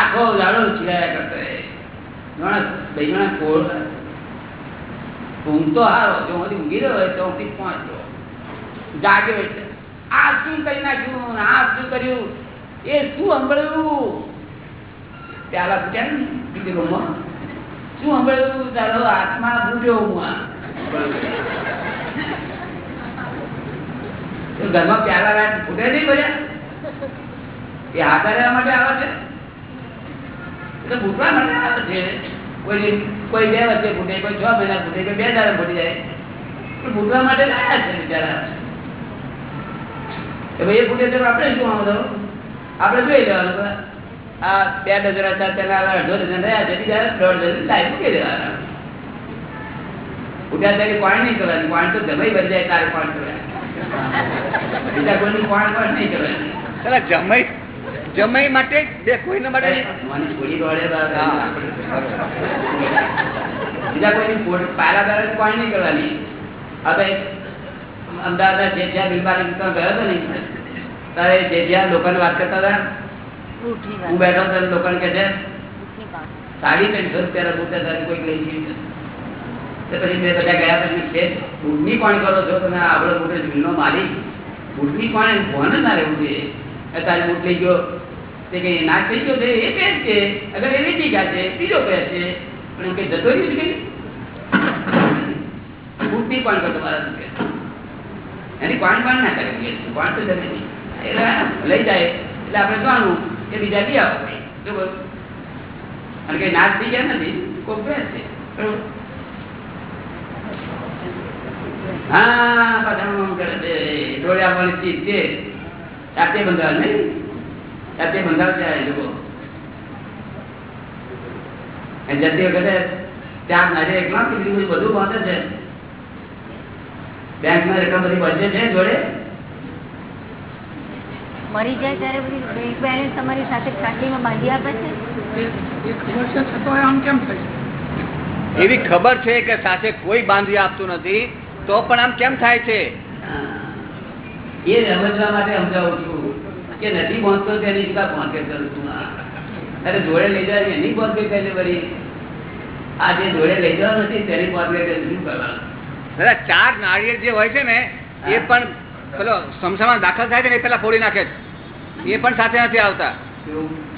આખો લાડો ઉછળાયા કરતો જણા કોળ ઊંઘતો હારો, જો હું ઊંઘી રહ્યો હોય તો હું પહોંચતો જાગ્યો એટલે. આ શું કરી નાખ્યું? આ શું કર્યું? એ શું સંભળાયું પ્યાલા ફૂટ્યા ને બીજી રૂમમાં. શું સાંભળ્યું? તારો આત્મા ફૂટ્યો હું ઘરમાં પ્યાલા રાત ફૂટે નહીં બધા એ હાથા માટે આવે છે? એટલે ફૂટવા માટે આવે છે. કોઈ કોઈ બે વચ્ચે ફૂટે કોઈ છ મહિના ફૂટે કોઈ બે દાડા ફૂટી જાય. પણ ફૂટવા માટે લાયા છે બિચારા. કે ભાઈ એ ફૂટે તો આપણે શું વાંધો આપણે જોઈ લેવાનું આ બે ડઝન હતા તેના અડધો ડઝન રહ્યા છે બીજા દોઢ ડઝન લાઈ મૂકી દેવાના. ઉઠ્યા ત્યારે પાણી નહીં કરવાની પાણી તો જમાઈ બની જાય તારે પાણી કરવાની બીજા કોઈની પાણી પણ નહીં કરવાની જમાઈ જમાઈ માટે બે કોઈને માટે બીજા કોઈની પારા બારા પાણી નહીં કરવાની હવે અમદાવાદના જેઠિયા બિલબાની દુકાન ગયો હતો ને તારે જ્યાં લોકોને વાત કરતા હતા? હું બેઠો તો લોકો કે છે? સાડી ત્રણસો રૂપિયા બુટે તારી કોઈક લઈ ગયું છે. પછી તે બધા ગયા પછી છે બુટની કોણ કરો છો? તમે આપણો બુટે જૂનો માલિક. બુટની કોણ જ ના રહેવું જોઈએ. તારે બુટ લઈ ગયો. તે કઈ નાશ થઈ ગયો છે એ પેજ છે. અગર એ વેચી ગયા છે બીજો પેજ છે. પણ એમ કઈ જતો રહ્યું છે બુટની કોણ કરો તમારા એની કોણ કોણ ના કરે? કોણ તો જમે નહીં. એટલે લઈ જાય. એટલે આપણે જોવાનું કે બીજા બી આવો. શું અને કઈ નાશ થઈ ગયા નથી બે છે? હા, પાછા કરે છે. ડોળે આવવાની ચીજ છે. જાતે બંધાવ નહીં. જાતે બંધાવ છે આ લોકો એ જતી વખતે ત્યાં નારે એકલા કેટલી બધી બાંધે છે. બેંકમાં રકમ બધી બચે છે જોડે મરી જાય ત્યારે બધી બેંક બેલેન્સ તમારી સાથે ખાટલીમાં બાંધી આપે છે? એવી ખબર છે કે સાથે કોઈ બાંધી આપતું નથી તો પણ આમ કેમ થાય છે? એ સમજવા માટે સમજાવું છું કે નથી પહોંચતો તેની કામ પહોંચે કરું છું અરે જોડે લઈ જાય એની પહોંચે કઈ વળી. આ જે જોડે લઈ જવા નથી તેની પહોંચે કઈ શું કરવાનું? દાદા ચાર નાળિયેર જે હોય છે ને એ પણ પેલો સમસામાં દાખલ થાય ને એ પેલા ફોડી નાખે એ પણ સાથે નથી આવતા.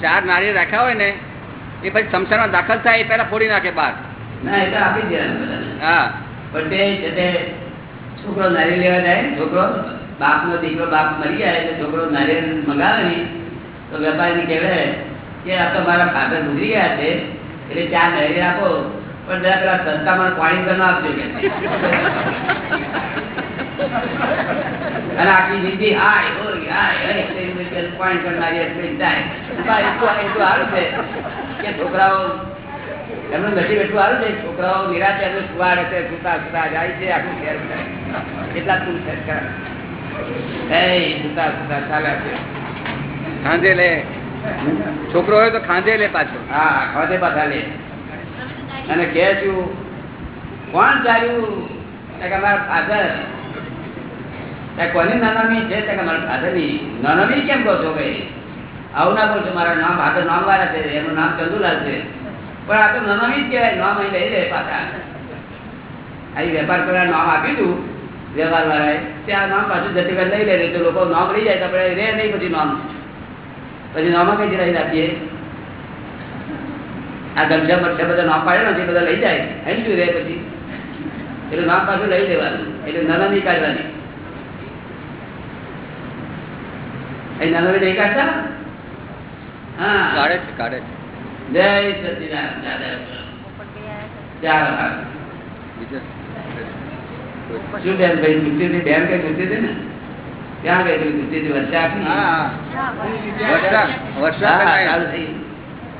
ચાર નાળિયેર રાખ્યા હોય ને એ પછી સમસામાં દાખલ થાય એ પેલા ફોડી નાખે બહાર. હા. પણ તે છોકરો નારી લેવા જાય છોકરો બાપ નો દીકરો બાપ મરી જાય એટલે છોકરો નારિયેળ મંગાવે ને તો વેપારી કહેવાય કે આ તો મારા ફાધર ગુજરી ગયા છે એટલે ચાર નારિયેળ આપો. પણ જરા પેલા સસ્તામાં પાણી તો આપજો અને આખી જિંદગી હાય હોય હાય પાણી સારું છે કે છોકરાઓ એમનું નસીબ એટલું સારું છે છોકરાઓ નિરાશ એમને સુવાડે છે સુતા સુતા જાય છે આખું કરે. કેટલા તું છે કરે. એ સુતા સુતા ચાલે છે. ખાંધે લે. છોકરો હોય તો ખાંધે લે પાછો. હા ખાધે પાછા લે. અને કે છું કોણ ચાલ્યું? મારા ફાધર કોની નાનામી છે? મારા ફાધરની નાનામી કેમ કહો છો ભાઈ? આવું ના બોલશો મારા નામ ફાધર નામ વાળા છે એનું નામ ચંદુલાલ છે. પણ આ તો નાનામી જ કહેવાય, નામ અહીં લઈ લે પાછા. અહીં વેપાર કરવા નામ આપ્યું હતું વ્યવહાર વાળાએ ત્યાં નામ પાછું જતી વાર લઈ લે તો લોકો નામ લઈ જાય, તો આપણે રે નહીં, પછી નામ. પછી નામમાં કઈ રહી રાખીએ આ ગમછા બચ્છા બધા નામ પાડે નથી બધા લઈ જાય. એમ શું રહે પછી? એટલે નામ પાછું લઈ લેવાનું, એટલે નાનામી કાઢવાની. કઈ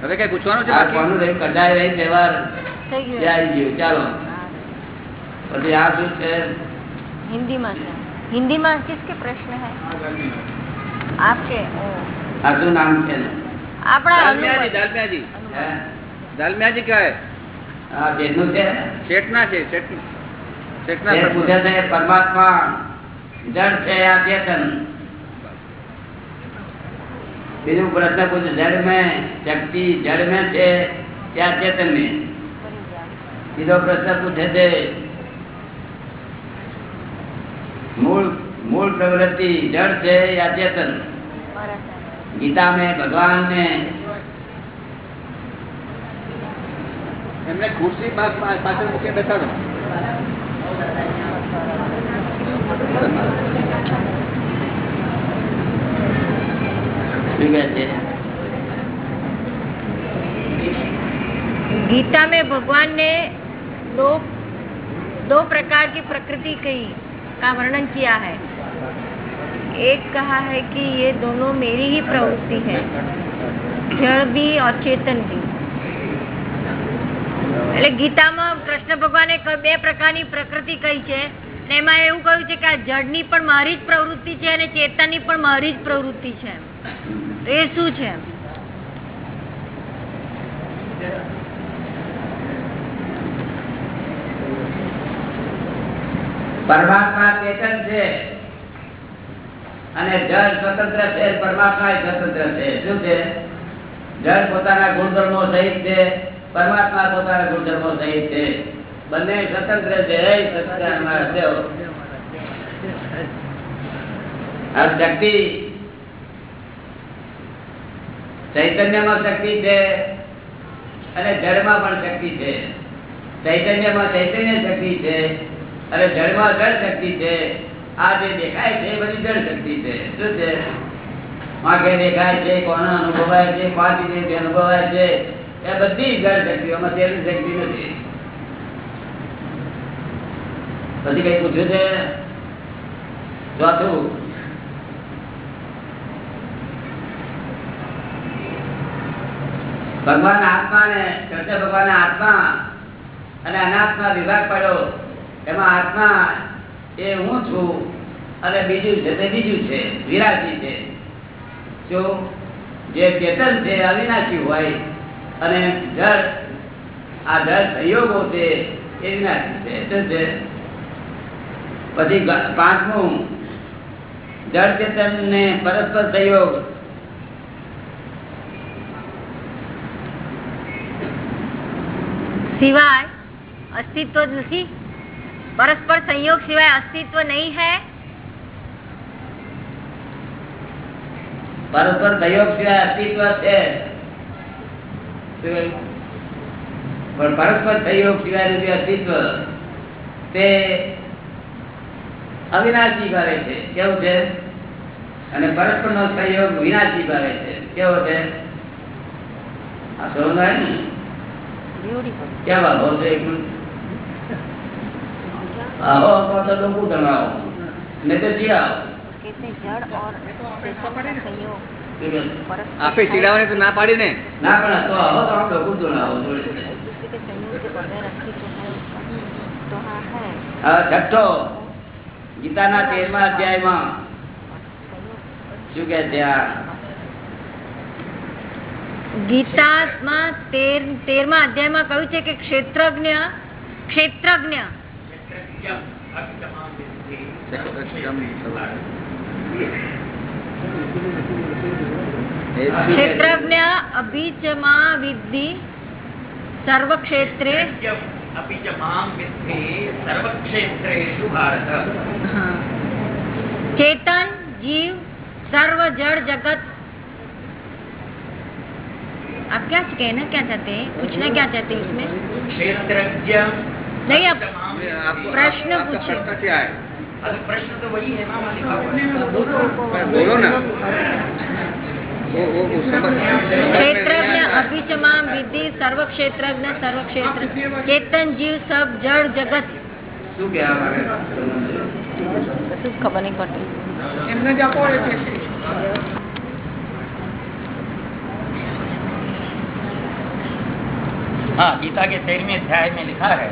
હવે કઈ પૂછવાનું છે કોનું રહી? કઢાઈ રહી ચાલો. પછી આ શું છે? હિન્દીમાં હિન્દીમાં કિસકે પ્રશ્ન હૈ? આપ કે આ શું નામ છે આપણા દાલમિયાજી દાલમિયાજી કહે હા? બેનનું છે શેઠના છે શેઠનું શેઠના પૂછે છે પરમાત્મા જળ છે આ ચેતન બીજું પ્રશ્ન પૂછે જળ મેં શક્તિ જળ મેં છે ત્યાં ચેતન મેં? બીજો પ્રશ્ન પૂછે છે મૂળ મૂળ પ્રવૃત્તિ જડ છે या चेतन बराबर. गीता में भगवान ने એમને ખુરશી પા- પા- પાછળ મૂકી બેસાડો શું કહે છે गीता में भगवान ने दो दो प्रकार की प्रकृति कही का वर्णन किया है एक कहा है कि ये दोनों मेरी ही प्रवृत्ति है जड़ भी और चेतन भी એટલે ગીતામાં કૃષ્ણ ભગવાને ક- બે પ્રકારની પ્રકૃતિ કહી છે ને એમાં એવું કહ્યું છે કે આ જળની પણ મારી જ પ્રવૃત્તિ છે અને ચેતનની પણ મારી જ પ્રવૃત્તિ છે તો એ શું છે પરમાત્મા ચેતન છે અને જળ સ્વતંત્ર છે, પરમાત્મા સ્વતંત્ર છે. શું છે? જળ પોતાના ગુણધર્મો સહિત છે, પરમાત્મા પોતાના ગુણધર્મો સહિત છે. બંને સ્વતંત્ર છે. શક્તિ ચૈતન્યમાં શક્તિ છે અને જળમાં પણ શક્તિ છે. ચૈતન્યમાં ચૈતન્ય શક્તિ છે અને જળમાં જળ શક્તિ છે. આ જે દેખાય છે એ બધી જળ શક્તિ છે. શું છે? આંખે દેખાય છે કોને અનુભવાય છે પાંચ અનુભવાય છે. એ બધી જળ શક્તિઓમાં તેની શક્તિ નથી. પછી કઈ પૂછ્યું છે? ચોથું ભગવાન આત્મા ને કૃષ્ણ ભગવાન આત્મા અને અનાત્મા વિભાગ પડ્યો. એમાં આત્મા એ હું છું અને બીજું છે તે બીજું છે. વિરાજી છે. જો જે ચેતન છે અવિનાશી હોય અને જળ, આ જળ સહયોગો છે એ વિનાશી છે. શું છે? પછી પાંચમું, જળ ચેતન ને પરસ્પર સહયોગ સિવાય અસ્તિત્વ નથી? પરસ્પર સંયોગ સિવાય અસ્તિત્વ નહીં હૈ? પરસ્પર સહયોગ સિવાય અસ્તિત્વ છે. પણ પરસ્પર સહયોગ સિવાયનું જે અસ્તિત્વ. તે અવિનાશી ભાવે છે. કેવું છે? અને પરસ્પર નો સહયોગ વિનાશી ભાવે છે. કેવો છે? આ સમજાય ને? કેવા છે એક મિનિટ. આવો અથવા તો ડોકું તણાવો નહીં તો ચીડાવો આપે ચીડાવને તો ના પાડી ને. ના પણ તો આવો તો આમ ડોકું તણાવો હા છઠ્ઠો ગીતાના તેરમા અધ્યાયમાં. માં તેર તેરમા અધ્યાયમાં કહ્યું છે કે ક્ષેત્રજ્ઞ ક્ષેત્રજ્ઞ. क्षेत्र अपि च विद्धि सर्वक्षेत्रे अपि चेतन जीव सर्व जड़ जगत। आप क्या कहना क्या चाहते हैं? पूछना क्या चाहते हैं उसमें? क्षेत्र नहीं आप प्रश्न आपका पूछिए। प्रश्न क्या है अरे प्रश्न तो वही है ना वहाँ लिखा हुआ है बोलो ना वो वो वो समझ क्षेत्रज्ञ अभिचमा विधि सर्व क्षेत्रज्ञ सर्व क्षेत्र चेतन जीव सब जड़ जगत શું કહેવા માંગે કશું જ ખબર નહીં પડતી हाँ गीता के तेरहवें अध्याय में लिखा है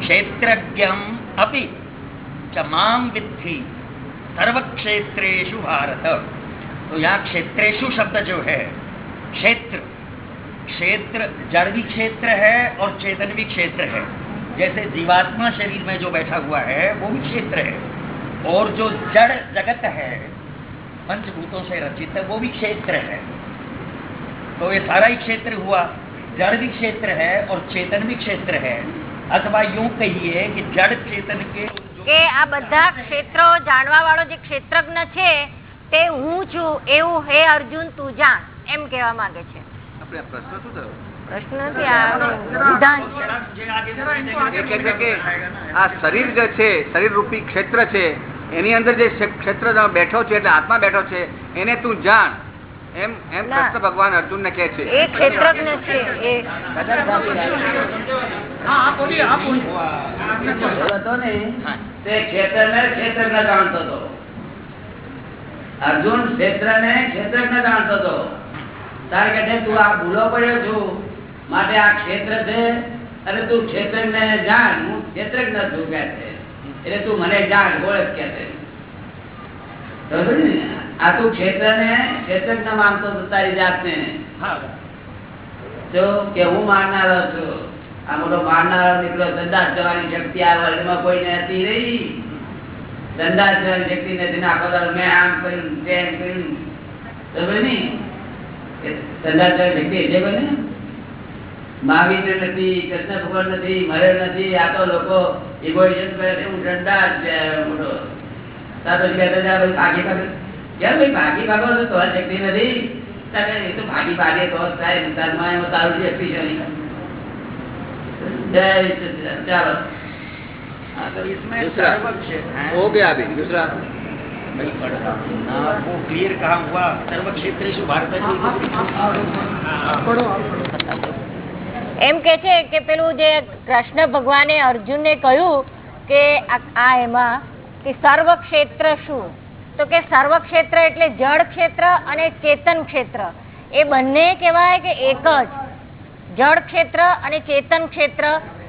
क्षेत्रज्ञम अपि च विद्धि भारत। तो यहाँ क्षेत्रेषु शब्द जो है, क्षेत्र। क्षेत्र जड़ भी क्षेत्र है और चेतन भी क्षेत्र है। जैसे जीवात्मा शरीर में जो बैठा हुआ है, वो भी क्षेत्र है। और जो जड़ जगत है, पंचभूतों से रचित है वो भी क्षेत्र है। तो ये सारा ही क्षेत्र हुआ। जड़ भी क्षेत्र है और चेतन भी क्षेत्र है। અથવા યું કહીએ કે જડ ચેતન કે આ બધા ક્ષેત્રો જાણવા વાળો જે ક્ષેત્રજ્ઞ છે તે હું છું એવું હે અર્જુન તું જાણ એમ કહેવા માંગે છે. આપણે પ્રશ્ન શું થયો? શરીર જે છે શરીર રૂપી ક્ષેત્ર છે એની અંદર જે ક્ષેત્ર બેઠો છે એટલે હાથમાં બેઠો છે એને તું જાણ. એમ એમ કૃષ્ણ ભગવાન અર્જુન ને કે છે. એ ક્ષેત્રજ્ઞ છે એ. હતો ને હા. તે ક્ષેત્રને ક્ષેત્રજ્ઞ જાણતો હતો. અર્જુન જાણતો તારે કે તું આ ભૂલો પડ્યો છું. માટે આ ક્ષેત્ર છે. અને તું ક્ષેત્રજ્ઞ જાણ. હું ક્ષેત્રજ્ઞ છું કે છે. એટલે તું મને જાણ ઓળખ કે છે. બરોબર ને? ક્ષેત્ર ને ક્ષેત્ર ના માનતો તારી જાતને. હા. જો કે હું માનનારો છું આ મોટો માનનારો નીકળો ધંધા જવાની શક્તિ આ વર્લ્ડમાં કોઈ નથી રહી ધંધા જવાની શક્તિ નથી આખો દાડો મેં આમ કર્યું તેમ કર્યું. સમજ ને ધંધા જવાની શક્તિ એટલે બને મહાવીર નથી કૃષ્ણ ભગવાન નથી મરેલ નથી આ તો લોકો ઇગોઇઝમ કરે છે હું છે મોટો. ભાગી ભાગો કેમ ભાઈ ભાગી ભાગો છો તો આ શક્તિ નથી તારે એ તો ભાગી ભાગે તો જ થાય ને તારમાં એમાં તારું શક્તિ છે નહીં. જય સચિદાનંદ. ચાલો हाँ, तो इसमें दूसरा। सर्व क्षेत्र हैं। हो गया अभी दूसरा बिल्कुल हाँ, वो क्लियर कहा हुआ सर्व क्षेत्रेषु भारत એમ કે છે કે પેલું જે કૃષ્ણ ભગવાને અર્જુનને કહ્યું કે આ આ એમાં કે સર્વ ક્ષેત્ર શું? તો કે સર્વ ક્ષેત્ર એટલે જળ ક્ષેત્ર અને ચેતન ક્ષેત્ર. એ બંને કહેવાય કે એક જ. જળ ક્ષેત્ર અને ચેતન ક્ષેત્ર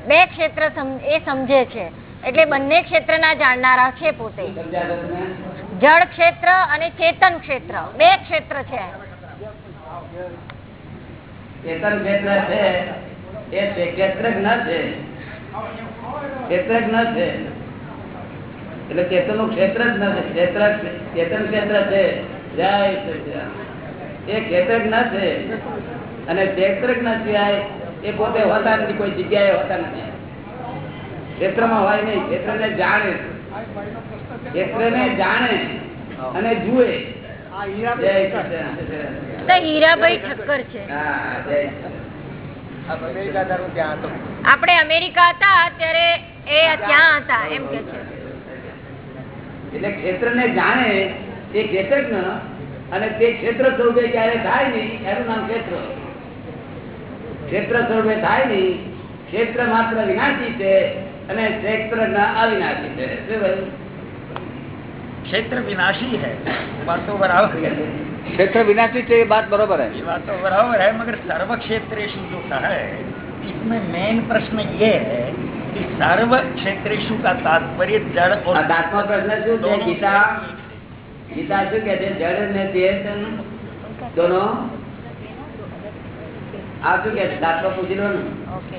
બે ક્ષેત્ર એ સમજે છે. એટલે બંને ક્ષેત્રના જાણનારા છે પોતે. જળ ક્ષેત્ર અને ચેતન ક્ષેત્ર. બે ક્ષેત્ર છે. ચેતન ક્ષેત્ર છે, એ ક્ષેત્ર ક્ષેત્રજ્ઞ છે. ક્ષેત્રજ્ઞ છે. એટલે ચેતનનું ક્ષેત્ર જ નથી. ક્ષેત્ર ચેતન ક્ષેત્ર છે. જય એ ક્ષેત્ર ક્ષેત્રજ્ઞ છે. અને ક્ષેત્રજ્ઞ સિવાય એ પોતે હોતા નથી. કોઈ જગ્યાએ હોતા નથી. ક્ષેત્રમાં હોય નહીં. ક્ષેત્રને જાણે ક્ષેત્રને જાણે અને જુએ. આપણે અમેરિકા હતા ત્યારે એ ત્યાં હતા એમ કે છે. એટલે ક્ષેત્રને જાણે એ ક્ષેત્રજ્ઞ અને તે ક્ષેત્ર સ્વરૂપે ક્યારે થાય નહીં એનું નામ ક્ષેત્ર ક્ષેત્ર સ્વરૂપે થાય નહીં ક્ષેત્ર માત્ર વિનાશી છે અને ક્ષેત્ર અવિનાશી છે શું કહ્યું? क्षेत्र विनाशी है बात तो बराबर है क्षेत्र विनाशी છે એ बात बरोबर है ये बात तो बराबर है मगर सर्व क्षेत्रेषु जो कहा है इसमें मेन प्रश्न ये है कि सर्व क्षेत्रेषु का तात्पर्य जड़ और આ દાંતનો પ્રશ્ન શું છે दोनों ગીતા से- ગીતા શું કે છે જળ ને ચેતન દોનો આ શું કે છે દાંતનો પૂછી લો ને ઓકે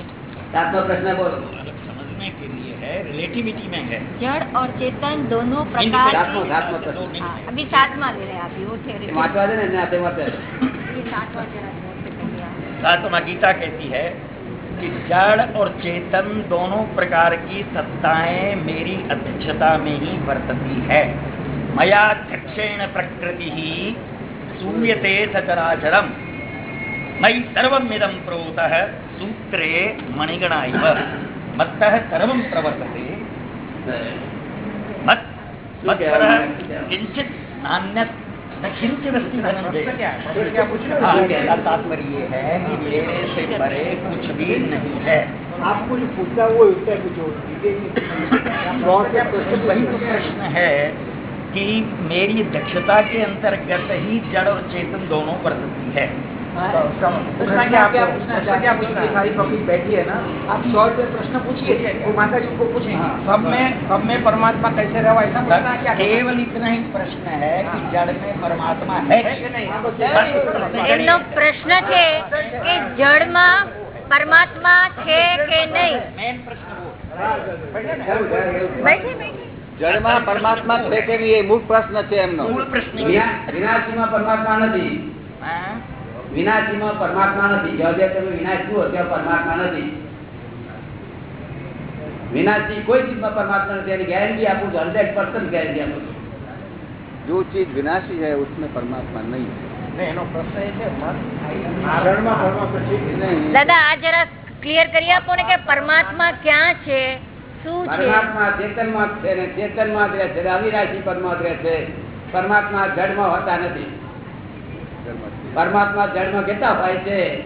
દાંતનો પ્રશ્ન બોલો अलग समझने के लिए है रिलेटिविटी में है जड़ और चेतन दोनों प्रकार सातवां- की सातवां प्रश्न। दो हाँ, अभी सातवां ले रहे हैं अभी वो थे એ વાંચવા દે ને એને આપે વાંચે ये सातवां जरा जोर से कहिए आप। सातवा गीता कहती है कि जड़ और चेतन दोनों प्रकार की सत्ताएँ मेरी अध्यक्षता में ही वर्तती है। मया प्रकृति ही सूयते सचराचरम। मयि सर्वमिदं प्रोतः सूत्रे मणिगणा इव मत्तः सर्वं प्रवर्तते। मत् मत्परः किंचित नान्यत् हो? कहना तात्पर्य है कि मेरे से परे कुछ भी नहीं है। आपको जो पूछता है वो उत्तर कुछ प्रश्न वही तो प्रश्न है कि मेरी दक्षता के अंतर्गत ही जड़ और चेतन दोनों वर्तती है। तो उसका पूछना क्या क्या पूछना है क्या पूछना सारी पब्लिक बैठी है ना आप शॉर्ट में प्रश्न पूछिए वो माता जी को पूछेंगे सब में सब में परमात्मा कैसे रहा ऐसा पूछना है क्या केवल इतना ही प्रश्न है कि जड़ में परमात्मा है है कि नहीं बस એમનો પ્રશ્ન છે કે જળમાં પરમાત્મા છે કે નહીં मेन प्रश्न वो બેઠી બેઠી જળમાં પરમાત્મા છે કે નહીં એ મૂળ પ્રશ્ન છે એમનો मूल प्रश्न ये વિના- વિનાશીમાં પરમાત્મા નથી हाँ? વિનાશીમાં પરમાત્મા નથી. જ્યાં જ્યાં તમે ત્યાં પરમાત્મા નથી. વિનાશી કોઈ ચીજમાં પરમાત્મા નથી. એની ગેરંટી આપું છું હંડ્રેડ પર્સન્ટ ગેરંટી આપું છું. જો ચીજ વિનાશી છે ઉસમે પરમાત્મા નહીં. પરમાત્મા ક્યાં છે શું છે? પરમાત્મા ચેતનમાં છે ને છે પરમાત્મા રહે માં પરમાત્મા હોતા નથી. પરમાત્મા જન્મ કેટલા હોય છે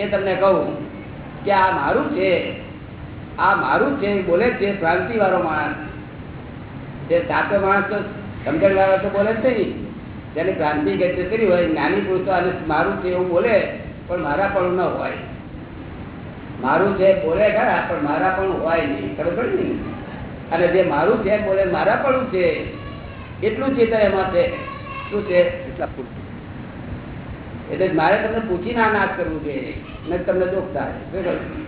એ તમને કહું કે આ મારું છે. આ મારું છે બોલે છે ભ્રાંતિ વાળો માણસ. જે સાચો માણસ તો સમજણ વાળો તો બોલે છે નહીં જેને ભ્રાંતિ ગતિ કરી હોય, જ્ઞાની પુરુષ આને મારું છે એવું બોલે, પણ મારા પણ ન હોય. મારું છે બોલે ખરા, પણ મારા પણ હોય નહીં. ખબર નહીં અને જે મારું છે બોલે, મારા પણ છે. એટલું ચેતન એમાં છે. શું છે? એટલા પૂરતું. એટલે મારે તમને પૂછીને આ નાશ કરવું ને તમને દુઃખ થાય?